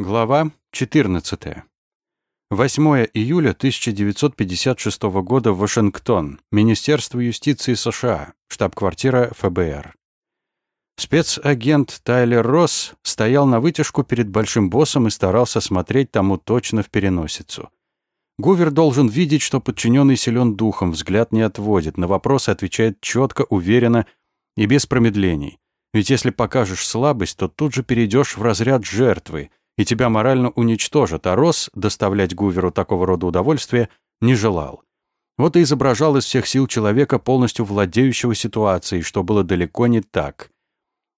Глава 14. 8 июля 1956 года, Вашингтон, Министерство юстиции США, штаб-квартира ФБР. Спецагент Тайлер Росс стоял на вытяжку перед большим боссом и старался смотреть тому точно в переносицу. Гувер должен видеть, что подчиненный силен духом, взгляд не отводит, на вопросы отвечает четко, уверенно и без промедлений. Ведь если покажешь слабость, то тут же перейдешь в разряд жертвы, и тебя морально уничтожат, а Росс доставлять Гуверу такого рода удовольствия не желал. Вот и изображал из всех сил человека, полностью владеющего ситуацией, что было далеко не так.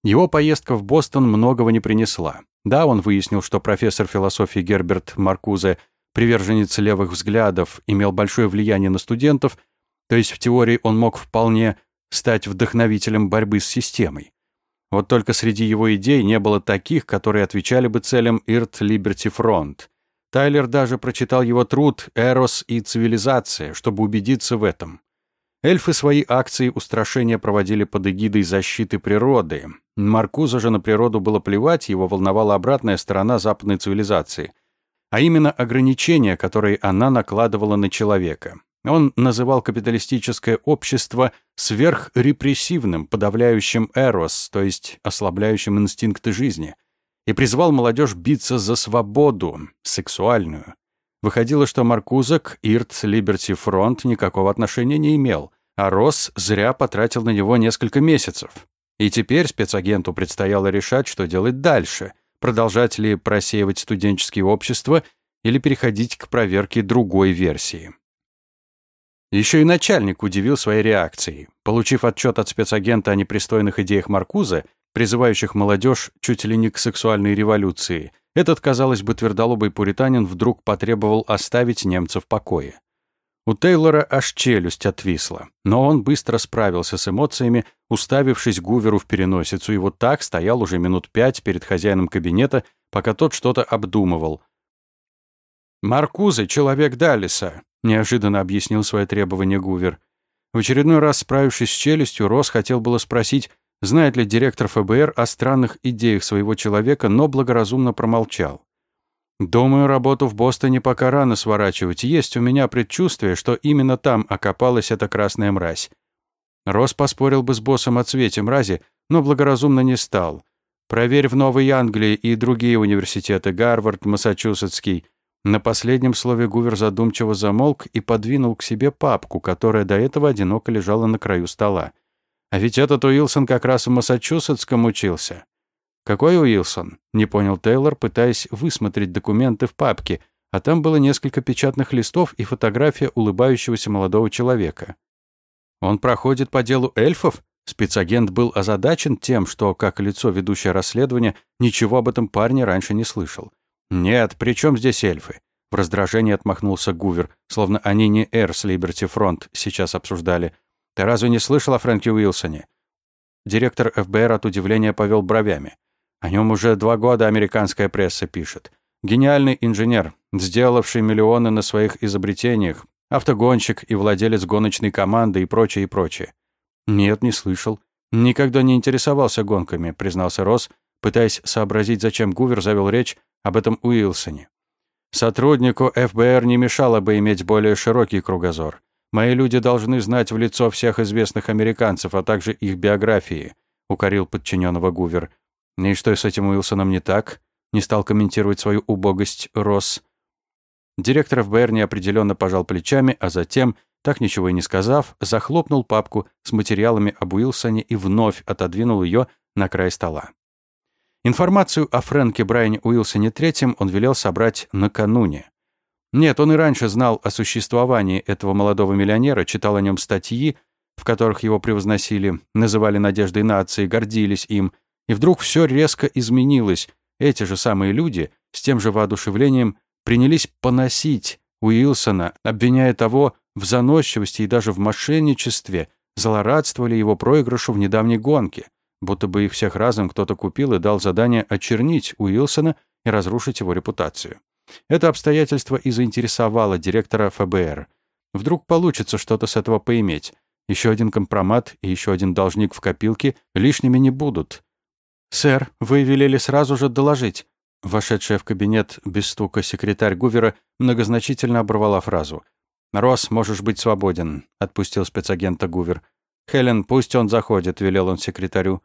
Его поездка в Бостон многого не принесла. Да, он выяснил, что профессор философии Герберт Маркузе, приверженец левых взглядов, имел большое влияние на студентов, то есть в теории он мог вполне стать вдохновителем борьбы с системой. Вот только среди его идей не было таких, которые отвечали бы целям Ирт Либерти Фронт. Тайлер даже прочитал его труд «Эрос и цивилизация», чтобы убедиться в этом. Эльфы свои акции устрашения проводили под эгидой защиты природы. Маркуза же на природу было плевать, его волновала обратная сторона западной цивилизации, а именно ограничения, которые она накладывала на человека. Он называл капиталистическое общество сверхрепрессивным, подавляющим эрос, то есть ослабляющим инстинкты жизни, и призвал молодежь биться за свободу, сексуальную. Выходило, что Маркузак, Ирт, Либерти Фронт никакого отношения не имел, а Росс зря потратил на него несколько месяцев. И теперь спецагенту предстояло решать, что делать дальше, продолжать ли просеивать студенческие общества или переходить к проверке другой версии. Еще и начальник удивил своей реакцией. Получив отчет от спецагента о непристойных идеях Маркуза, призывающих молодежь чуть ли не к сексуальной революции, этот, казалось бы, твердолобый пуританин вдруг потребовал оставить немцев в покое. У Тейлора аж челюсть отвисла, но он быстро справился с эмоциями, уставившись Гуверу в переносицу, и вот так стоял уже минут пять перед хозяином кабинета, пока тот что-то обдумывал. «Маркуза — человек Даллиса», неожиданно объяснил свое требование Гувер. В очередной раз справившись с челюстью, Росс хотел было спросить, знает ли директор ФБР о странных идеях своего человека, но благоразумно промолчал. «Думаю, работу в Бостоне пока рано сворачивать. Есть у меня предчувствие, что именно там окопалась эта красная мразь». Росс поспорил бы с боссом о цвете мрази, но благоразумно не стал. «Проверь в Новой Англии и другие университеты, Гарвард, Массачусетский. На последнем слове Гувер задумчиво замолк и подвинул к себе папку, которая до этого одиноко лежала на краю стола. А ведь этот Уилсон как раз в Массачусетском учился. «Какой Уилсон?» — не понял Тейлор, пытаясь высмотреть документы в папке, а там было несколько печатных листов и фотография улыбающегося молодого человека. «Он проходит по делу эльфов?» Спецагент был озадачен тем, что, как лицо ведущее расследование, ничего об этом парне раньше не слышал. «Нет, при чем здесь эльфы?» В раздражении отмахнулся Гувер, словно они не Эрс Либерти Фронт сейчас обсуждали. «Ты разве не слышал о Фрэнке Уилсоне?» Директор ФБР от удивления повел бровями. О нем уже два года американская пресса пишет. Гениальный инженер, сделавший миллионы на своих изобретениях, автогонщик и владелец гоночной команды и прочее, и прочее. «Нет, не слышал. Никогда не интересовался гонками», признался Росс, пытаясь сообразить, зачем Гувер завел речь об этом Уилсоне. Сотруднику ФБР не мешало бы иметь более широкий кругозор. Мои люди должны знать в лицо всех известных американцев, а также их биографии», — укорил подчиненного Гувер. «И что с этим Уилсоном не так?» — не стал комментировать свою убогость Росс. Директор ФБР неопределенно пожал плечами, а затем, так ничего и не сказав, захлопнул папку с материалами об Уилсоне и вновь отодвинул ее на край стола. Информацию о Фрэнке Брайане Уилсоне III он велел собрать накануне. Нет, он и раньше знал о существовании этого молодого миллионера, читал о нем статьи, в которых его превозносили, называли надеждой нации, гордились им. И вдруг все резко изменилось. Эти же самые люди с тем же воодушевлением принялись поносить Уилсона, обвиняя того в заносчивости и даже в мошенничестве, злорадствовали его проигрышу в недавней гонке будто бы их всех разом кто-то купил и дал задание очернить Уилсона и разрушить его репутацию. Это обстоятельство и заинтересовало директора ФБР. Вдруг получится что-то с этого поиметь. Еще один компромат и еще один должник в копилке лишними не будут. «Сэр, вы велели сразу же доложить». Вошедшая в кабинет без стука секретарь Гувера многозначительно оборвала фразу. «Росс, можешь быть свободен», — отпустил спецагента Гувер. «Хелен, пусть он заходит», — велел он секретарю.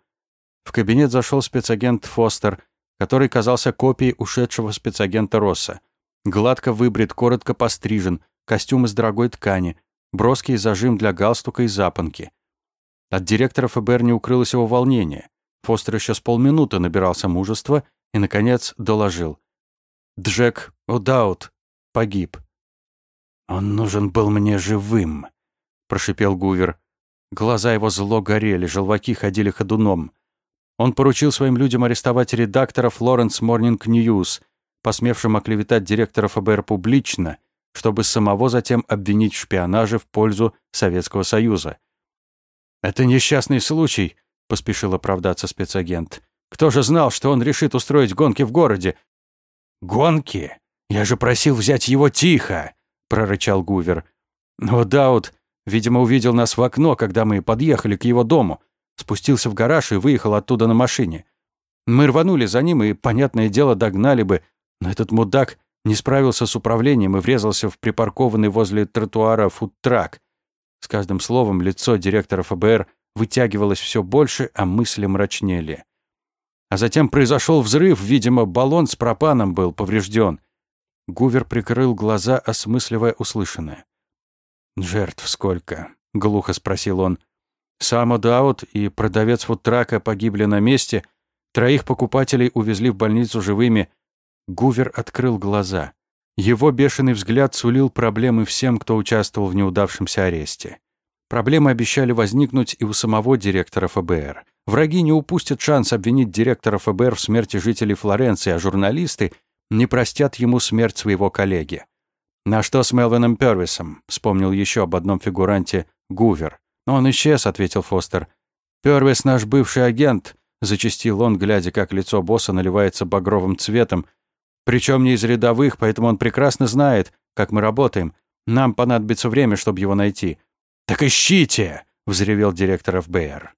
В кабинет зашел спецагент Фостер, который казался копией ушедшего спецагента Росса. Гладко выбрит, коротко пострижен, костюм из дорогой ткани, броский зажим для галстука и запонки. От директора ФБР не укрылось его волнение. Фостер еще с полминуты набирался мужества и, наконец, доложил. «Джек О'Даут погиб». «Он нужен был мне живым», — прошипел Гувер. Глаза его зло горели, желваки ходили ходуном. Он поручил своим людям арестовать редактора Florence Morning News, посмевшим оклеветать директора ФБР публично, чтобы самого затем обвинить в шпионаже в пользу Советского Союза. «Это несчастный случай», — поспешил оправдаться спецагент. «Кто же знал, что он решит устроить гонки в городе?» «Гонки? Я же просил взять его тихо!» — прорычал Гувер. «О, Даут, видимо, увидел нас в окно, когда мы подъехали к его дому. Спустился в гараж и выехал оттуда на машине. Мы рванули за ним и, понятное дело, догнали бы, но этот мудак не справился с управлением и врезался в припаркованный возле тротуара фудтрак. С каждым словом лицо директора ФБР вытягивалось все больше, а мысли мрачнели. А затем произошел взрыв, видимо, баллон с пропаном был поврежден. Гувер прикрыл глаза, осмысливая услышанное. «Жертв сколько?» — глухо спросил он. «Сам Одаут и продавец фудтрака погибли на месте, троих покупателей увезли в больницу живыми, Гувер открыл глаза. Его бешеный взгляд сулил проблемы всем, кто участвовал в неудавшемся аресте. Проблемы обещали возникнуть и у самого директора ФБР. Враги не упустят шанс обвинить директора ФБР в смерти жителей Флоренции, а журналисты не простят ему смерть своего коллеги. «На что с Мелвином Первисом?» — вспомнил еще об одном фигуранте Гувер. «Он исчез», — ответил Фостер. «Первис наш бывший агент», — зачастил он, глядя, как лицо босса наливается багровым цветом, причем не из рядовых, поэтому он прекрасно знает, как мы работаем. Нам понадобится время, чтобы его найти». «Так ищите!» — взревел директор ФБР.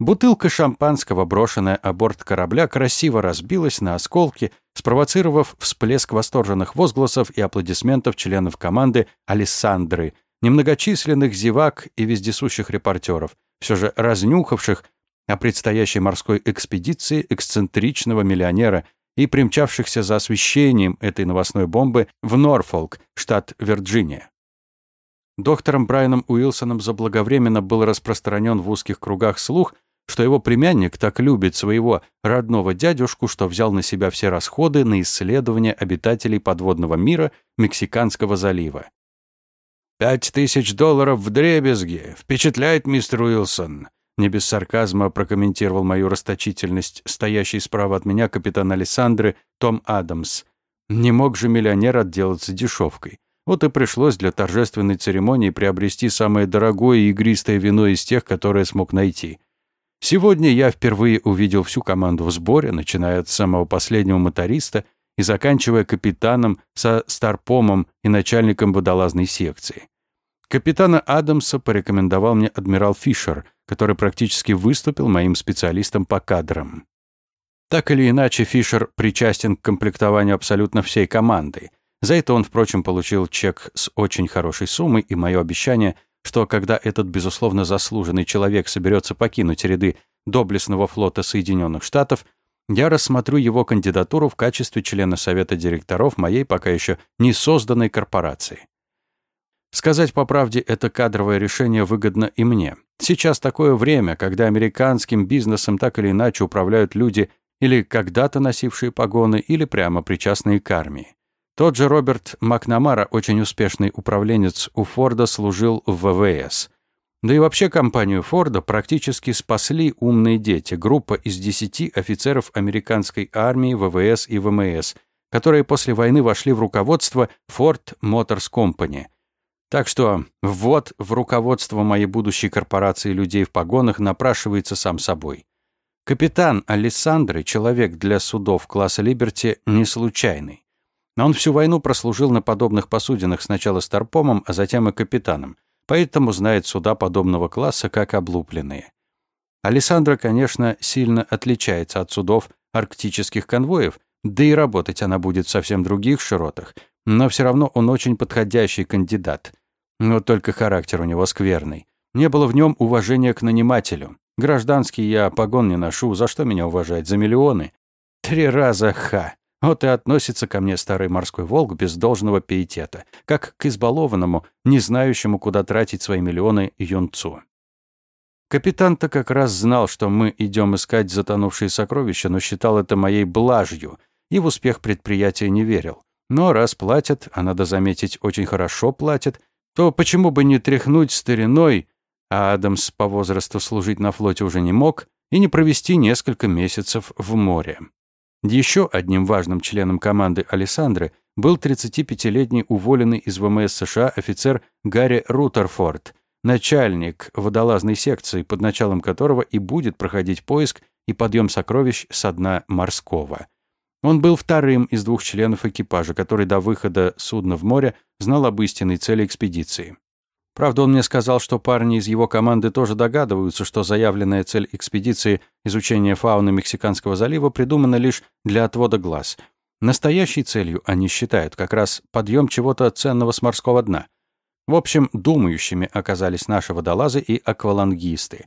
Бутылка шампанского, брошенная о борт корабля, красиво разбилась на осколки, спровоцировав всплеск восторженных возгласов и аплодисментов членов команды Алессандры, немногочисленных зевак и вездесущих репортеров, все же разнюхавших о предстоящей морской экспедиции эксцентричного миллионера и примчавшихся за освещением этой новостной бомбы в Норфолк, штат Вирджиния. Доктором Брайаном Уилсоном заблаговременно был распространен в узких кругах слух, что его племянник так любит своего родного дядюшку, что взял на себя все расходы на исследование обитателей подводного мира Мексиканского залива. «Пять тысяч долларов в дребезге! Впечатляет, мистер Уилсон!» Не без сарказма прокомментировал мою расточительность стоящий справа от меня капитан Александры Том Адамс. Не мог же миллионер отделаться дешевкой. Вот и пришлось для торжественной церемонии приобрести самое дорогое и игристое вино из тех, которые смог найти. Сегодня я впервые увидел всю команду в сборе, начиная от самого последнего моториста и заканчивая капитаном со старпомом и начальником водолазной секции. Капитана Адамса порекомендовал мне адмирал Фишер, который практически выступил моим специалистом по кадрам. Так или иначе, Фишер причастен к комплектованию абсолютно всей команды. За это он, впрочем, получил чек с очень хорошей суммой и мое обещание, что когда этот, безусловно, заслуженный человек соберется покинуть ряды доблестного флота Соединенных Штатов, я рассмотрю его кандидатуру в качестве члена совета директоров моей пока еще не созданной корпорации. Сказать по правде, это кадровое решение выгодно и мне. Сейчас такое время, когда американским бизнесом так или иначе управляют люди или когда-то носившие погоны, или прямо причастные к армии. Тот же Роберт Макнамара, очень успешный управленец у Форда, служил в ВВС. Да и вообще компанию Форда практически спасли умные дети, группа из десяти офицеров американской армии, ВВС и ВМС, которые после войны вошли в руководство Ford Motors Company – так что ввод в руководство моей будущей корпорации людей в погонах напрашивается сам собой. Капитан Александры, человек для судов класса Либерти, не случайный. Он всю войну прослужил на подобных посудинах сначала старпомом, а затем и капитаном, поэтому знает суда подобного класса как облупленные. Александра, конечно, сильно отличается от судов арктических конвоев, Да и работать она будет в совсем других широтах, но все равно он очень подходящий кандидат. Но только характер у него скверный. Не было в нем уважения к нанимателю. Гражданский я погон не ношу, за что меня уважать? За миллионы? Три раза ха. Вот и относится ко мне старый морской волк без должного пиетета, как к избалованному, не знающему, куда тратить свои миллионы юнцу. Капитан-то как раз знал, что мы идем искать затонувшие сокровища, но считал это моей блажью и в успех предприятия не верил. Но раз платят, а надо заметить, очень хорошо платят, то почему бы не тряхнуть стариной, а Адамс по возрасту служить на флоте уже не мог, и не провести несколько месяцев в море. Еще одним важным членом команды Александры был 35-летний уволенный из ВМС США офицер Гарри Рутерфорд, начальник водолазной секции, под началом которого и будет проходить поиск и подъем сокровищ со дна морского. Он был вторым из двух членов экипажа, который до выхода судна в море знал об истинной цели экспедиции. Правда, он мне сказал, что парни из его команды тоже догадываются, что заявленная цель экспедиции изучения фауны Мексиканского залива придумана лишь для отвода глаз. Настоящей целью они считают как раз подъем чего-то ценного с морского дна. В общем, думающими оказались наши водолазы и аквалангисты.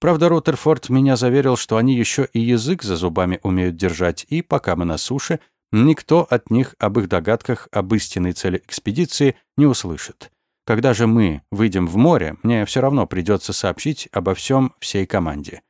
Правда, Руттерфорд меня заверил, что они еще и язык за зубами умеют держать, и пока мы на суше, никто от них об их догадках об истинной цели экспедиции не услышит. Когда же мы выйдем в море, мне все равно придется сообщить обо всем всей команде.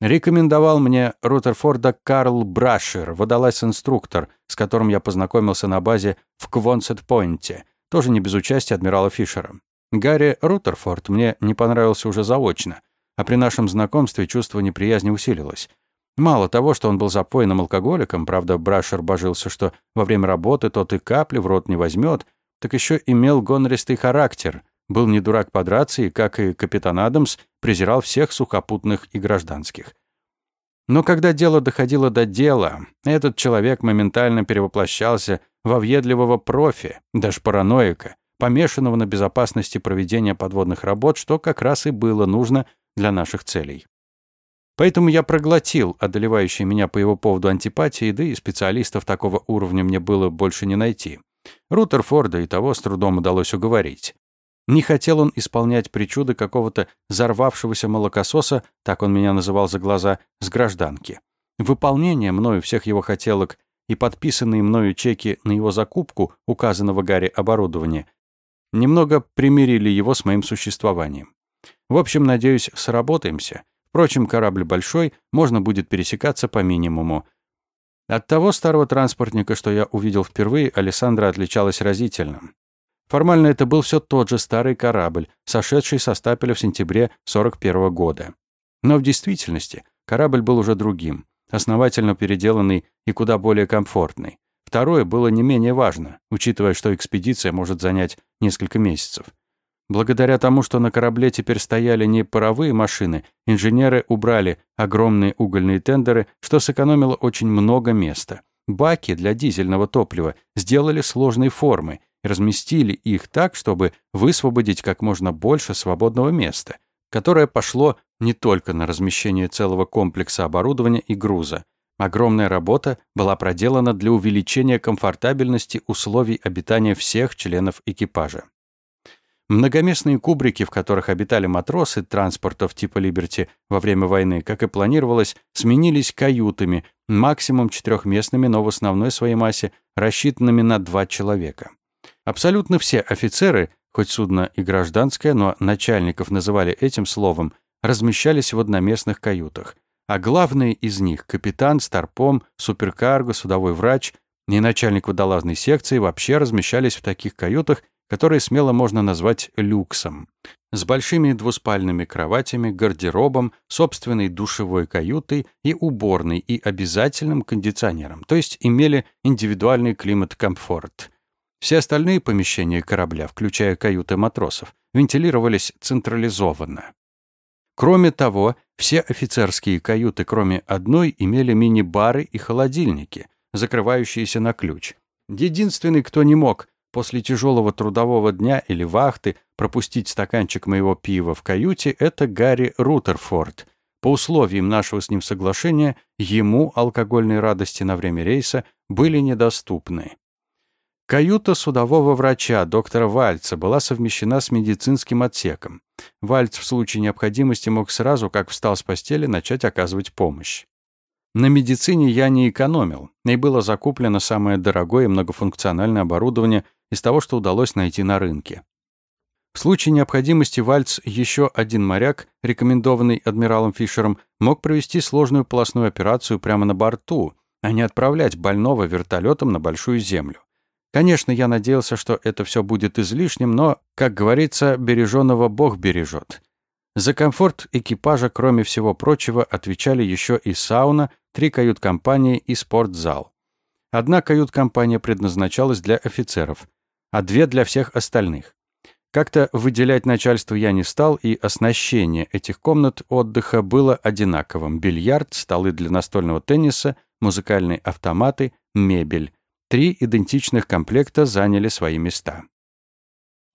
Рекомендовал мне Руттерфорда Карл Брашер, водолаз-инструктор, с которым я познакомился на базе в Квонсет-Пойнте, тоже не без участия адмирала Фишера. Гарри Руттерфорд мне не понравился уже заочно — а при нашем знакомстве чувство неприязни усилилось. Мало того, что он был запойным алкоголиком, правда, Брашер божился, что во время работы тот и капли в рот не возьмет, так еще имел гонористый характер, был не дурак подраться и, как и капитан Адамс, презирал всех сухопутных и гражданских. Но когда дело доходило до дела, этот человек моментально перевоплощался во въедливого профи, даже параноика, помешанного на безопасности проведения подводных работ, что как раз и было нужно для наших целей. Поэтому я проглотил одолевающие меня по его поводу антипатии, да и специалистов такого уровня мне было больше не найти. Рутерфорда и того с трудом удалось уговорить. Не хотел он исполнять причуды какого-то взорвавшегося молокососа, так он меня называл за глаза, с гражданки. Выполнение мною всех его хотелок и подписанные мною чеки на его закупку указанного Гарри оборудования немного примирили его с моим существованием. В общем, надеюсь, сработаемся. Впрочем, корабль большой, можно будет пересекаться по минимуму. От того старого транспортника, что я увидел впервые, Александра отличалась разительно. Формально это был все тот же старый корабль, сошедший со стапеля в сентябре 41 -го года. Но в действительности корабль был уже другим, основательно переделанный и куда более комфортный. Второе было не менее важно, учитывая, что экспедиция может занять несколько месяцев. Благодаря тому, что на корабле теперь стояли не паровые машины, инженеры убрали огромные угольные тендеры, что сэкономило очень много места. Баки для дизельного топлива сделали сложной формы и разместили их так, чтобы высвободить как можно больше свободного места, которое пошло не только на размещение целого комплекса оборудования и груза. Огромная работа была проделана для увеличения комфортабельности условий обитания всех членов экипажа. Многоместные кубрики, в которых обитали матросы транспортов типа «Либерти» во время войны, как и планировалось, сменились каютами, максимум четырехместными, но в основной своей массе рассчитанными на два человека. Абсолютно все офицеры, хоть судно и гражданское, но начальников называли этим словом, размещались в одноместных каютах. А главные из них — капитан, старпом, суперкарго, судовой врач и начальник водолазной секции вообще размещались в таких каютах, который смело можно назвать люксом, с большими двуспальными кроватями, гардеробом, собственной душевой каютой и уборной и обязательным кондиционером, то есть имели индивидуальный климат-комфорт. Все остальные помещения корабля, включая каюты матросов, вентилировались централизованно. Кроме того, все офицерские каюты, кроме одной, имели мини-бары и холодильники, закрывающиеся на ключ. Единственный, кто не мог После тяжелого трудового дня или вахты пропустить стаканчик моего пива в каюте — это Гарри Рутерфорд. По условиям нашего с ним соглашения, ему алкогольной радости на время рейса были недоступны. Каюта судового врача, доктора Вальца, была совмещена с медицинским отсеком. Вальц в случае необходимости мог сразу, как встал с постели, начать оказывать помощь. На медицине я не экономил, и было закуплено самое дорогое многофункциональное оборудование из того, что удалось найти на рынке. В случае необходимости Вальц, еще один моряк, рекомендованный адмиралом Фишером, мог провести сложную полостную операцию прямо на борту, а не отправлять больного вертолетом на Большую Землю. Конечно, я надеялся, что это все будет излишним, но, как говорится, береженного Бог бережет. За комфорт экипажа, кроме всего прочего, отвечали еще и сауна, три кают-компании и спортзал. Одна кают-компания предназначалась для офицеров, а две для всех остальных. Как-то выделять начальству я не стал, и оснащение этих комнат отдыха было одинаковым. Бильярд, столы для настольного тенниса, музыкальные автоматы, мебель. Три идентичных комплекта заняли свои места.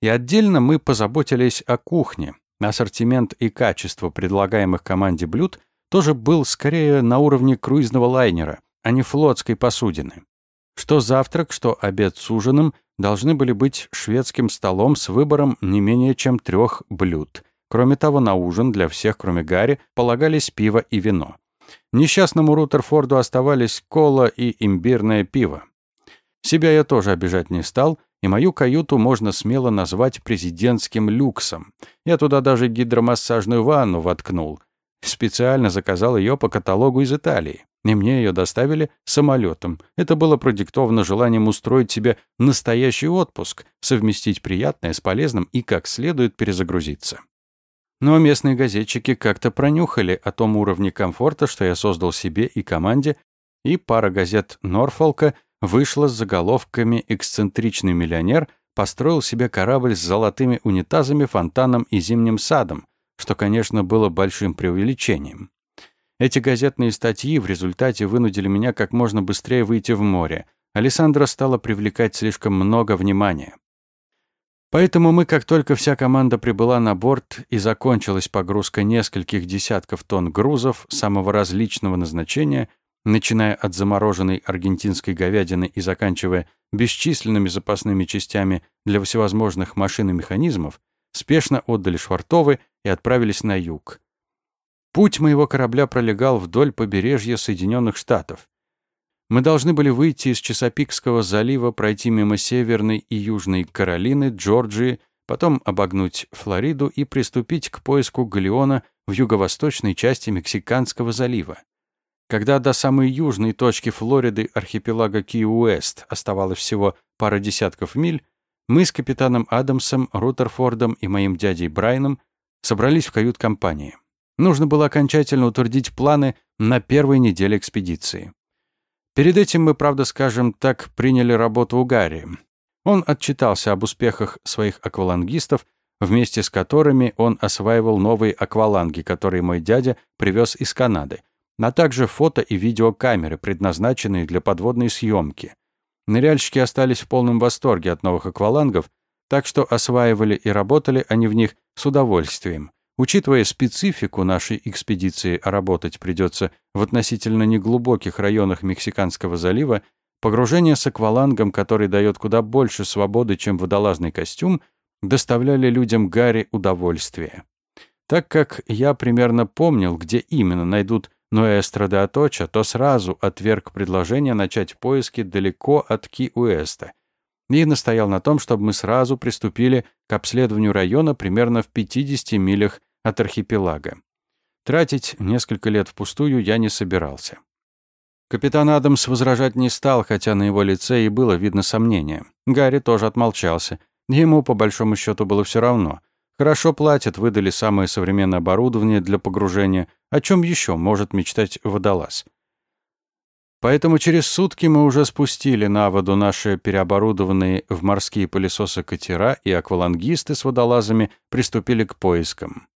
И отдельно мы позаботились о кухне. Ассортимент и качество предлагаемых команде блюд тоже был скорее на уровне круизного лайнера, а не флотской посудины. Что завтрак, что обед с ужином должны были быть шведским столом с выбором не менее чем трех блюд. Кроме того, на ужин для всех, кроме Гарри, полагались пиво и вино. Несчастному Рутерфорду оставались кола и имбирное пиво. Себя я тоже обижать не стал, и мою каюту можно смело назвать президентским люксом. Я туда даже гидромассажную ванну воткнул. Специально заказал ее по каталогу из Италии. И мне ее доставили самолетом. Это было продиктовано желанием устроить себе настоящий отпуск, совместить приятное с полезным и как следует перезагрузиться. Но местные газетчики как-то пронюхали о том уровне комфорта, что я создал себе и команде, и пара газет Норфолка вышла с заголовками «Эксцентричный миллионер построил себе корабль с золотыми унитазами, фонтаном и зимним садом», что, конечно, было большим преувеличением. Эти газетные статьи в результате вынудили меня как можно быстрее выйти в море. Александра стала привлекать слишком много внимания. Поэтому мы, как только вся команда прибыла на борт и закончилась погрузка нескольких десятков тонн грузов самого различного назначения, начиная от замороженной аргентинской говядины и заканчивая бесчисленными запасными частями для всевозможных машин и механизмов, спешно отдали швартовы и отправились на юг. Путь моего корабля пролегал вдоль побережья Соединенных Штатов. Мы должны были выйти из Чесопикского залива, пройти мимо Северной и Южной Каролины, Джорджии, потом обогнуть Флориду и приступить к поиску галеона в юго-восточной части Мексиканского залива. Когда до самой южной точки Флориды архипелага Ки-Уэст оставалось всего пара десятков миль, мы с капитаном Адамсом, Рутерфордом и моим дядей Брайаном собрались в кают-компании. Нужно было окончательно утвердить планы на первой неделе экспедиции. Перед этим мы, правда, скажем так, приняли работу у Гарри. Он отчитался об успехах своих аквалангистов, вместе с которыми он осваивал новые акваланги, которые мой дядя привез из Канады, а также фото и видеокамеры, предназначенные для подводной съемки. Ныряльщики остались в полном восторге от новых аквалангов, так что осваивали и работали они в них с удовольствием. Учитывая специфику нашей экспедиции, а работать придется в относительно неглубоких районах Мексиканского залива, погружение с аквалангом, который дает куда больше свободы, чем водолазный костюм, доставляли людям Гарри удовольствие. Так как я примерно помнил, где именно найдут но Эстрада Аточа то сразу отверг предложение начать поиски далеко от Ки-Уэста и настоял на том, чтобы мы сразу приступили к обследованию района примерно в 50 милях от архипелага. Тратить несколько лет впустую я не собирался. Капитан Адамс возражать не стал, хотя на его лице и было видно сомнение. Гарри тоже отмолчался. Ему, по большому счету, было все равно. Хорошо платят, выдали самое современное оборудование для погружения. О чем еще может мечтать водолаз? Поэтому через сутки мы уже спустили на воду наши переоборудованные в морские пылесосы катера, и аквалангисты с водолазами приступили к поискам.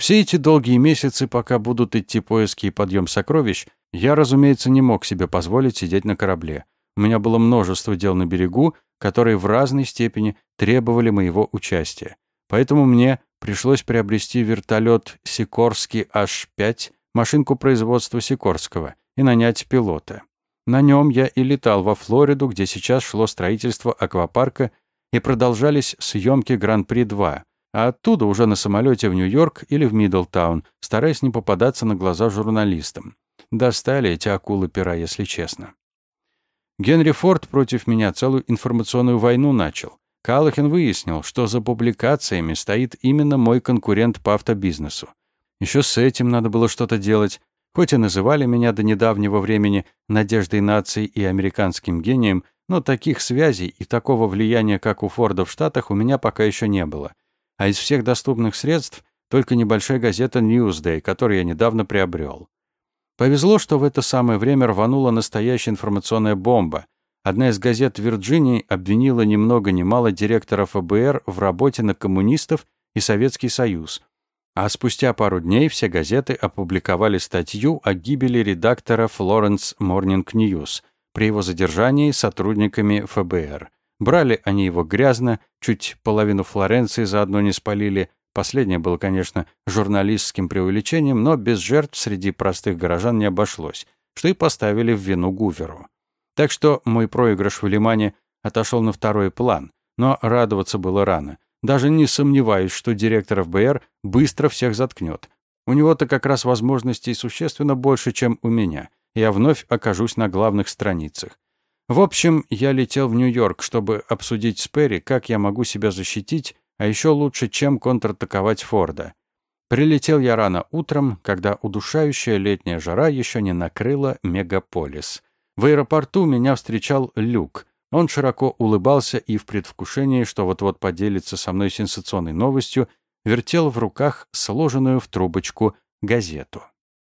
Все эти долгие месяцы, пока будут идти поиски и подъем сокровищ, я, разумеется, не мог себе позволить сидеть на корабле. У меня было множество дел на берегу, которые в разной степени требовали моего участия. Поэтому мне пришлось приобрести вертолет Сикорский H5, машинку производства Сикорского, и нанять пилота. На нем я и летал во Флориду, где сейчас шло строительство аквапарка и продолжались съемки Гран-при-2, а оттуда уже на самолете в Нью-Йорк или в Миддлтаун, стараясь не попадаться на глаза журналистам. Достали эти акулы пера, если честно. Генри Форд против меня целую информационную войну начал. Каллахен выяснил, что за публикациями стоит именно мой конкурент по автобизнесу. Еще с этим надо было что-то делать. Хоть и называли меня до недавнего времени надеждой нации и американским гением, но таких связей и такого влияния, как у Форда в Штатах, у меня пока еще не было. А из всех доступных средств только небольшая газета Newsday, которую я недавно приобрел. Повезло, что в это самое время рванула настоящая информационная бомба. Одна из газет Вирджинии обвинила ни много ни мало директора ФБР в работе на коммунистов и Советский Союз, а спустя пару дней все газеты опубликовали статью о гибели редактора Florence Morning News при его задержании сотрудниками ФБР. Брали они его грязно, чуть половину Флоренции заодно не спалили. Последнее было, конечно, журналистским преувеличением, но без жертв среди простых горожан не обошлось, что и поставили в вину Гуверу. Так что мой проигрыш в Лимане отошел на второй план, но радоваться было рано. Даже не сомневаюсь, что директор ФБР быстро всех заткнет. У него-то как раз возможностей существенно больше, чем у меня. Я вновь окажусь на главных страницах. В общем, я летел в Нью-Йорк, чтобы обсудить с Перри, как я могу себя защитить, а еще лучше, чем контратаковать Форда. Прилетел я рано утром, когда удушающая летняя жара еще не накрыла мегаполис. В аэропорту меня встречал Люк, он широко улыбался и в предвкушении, что вот-вот поделится со мной сенсационной новостью, вертел в руках сложенную в трубочку газету.